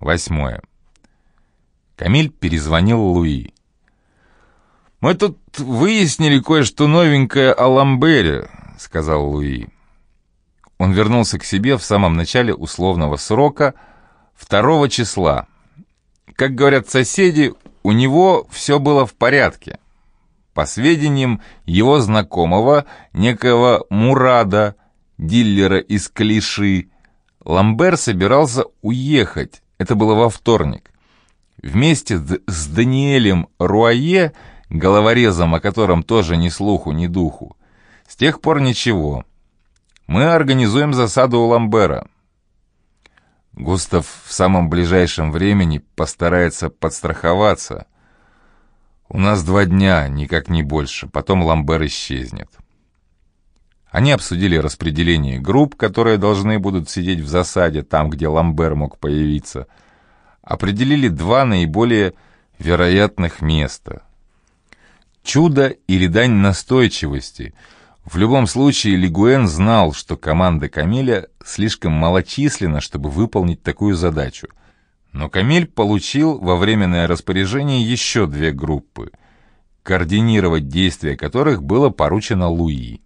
Восьмое. Камиль перезвонил Луи. «Мы тут выяснили кое-что новенькое о Ламбере», — сказал Луи. Он вернулся к себе в самом начале условного срока, второго числа. Как говорят соседи, у него все было в порядке. По сведениям его знакомого, некого Мурада, диллера из Клиши, Ламбер собирался уехать, это было во вторник. Вместе с Даниэлем Руае, головорезом, о котором тоже ни слуху, ни духу. С тех пор ничего. Мы организуем засаду у Ламбера. Густав в самом ближайшем времени постарается подстраховаться. У нас два дня, никак не больше, потом Ламбер исчезнет. Они обсудили распределение групп, которые должны будут сидеть в засаде там, где Ламбер мог появиться. Определили два наиболее вероятных места. Чудо или дань настойчивости. В любом случае, Лигуэн знал, что команда Камиля слишком малочисленна, чтобы выполнить такую задачу. Но Камиль получил во временное распоряжение еще две группы, координировать действия которых было поручено Луи.